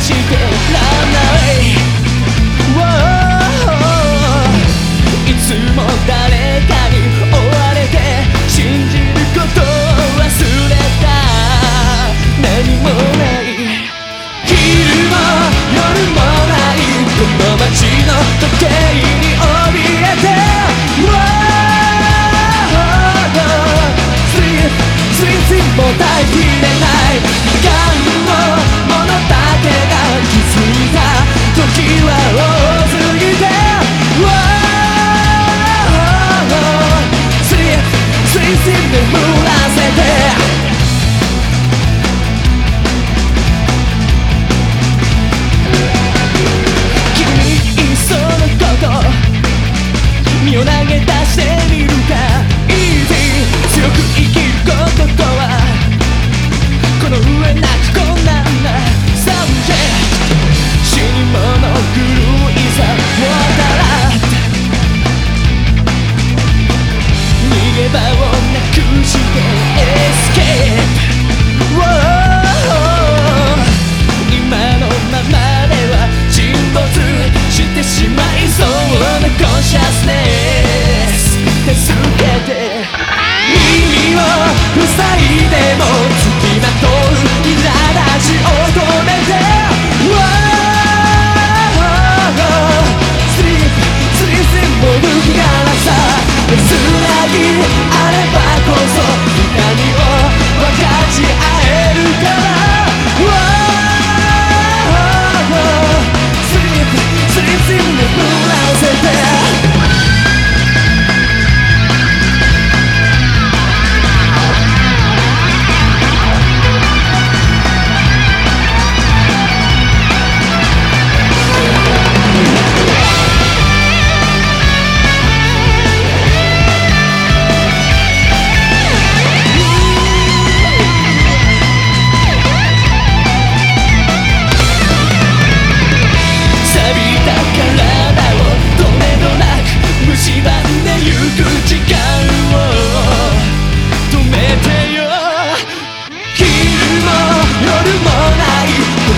してらないいつも誰かに追われて信じることを忘れた。何もない。昼も夜もないこの街の時計に怯えて。Wow も大変ぶらせて」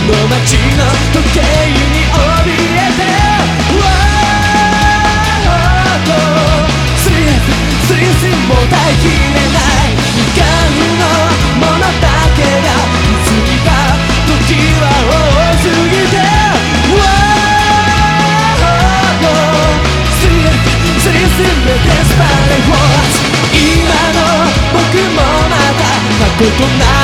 の街の時計に怯えて Sleep, sleep, も耐えきれない時間のものだけが気づいた時は多すぎて Sleep, sleep, desperate words 今の僕もまた過去とな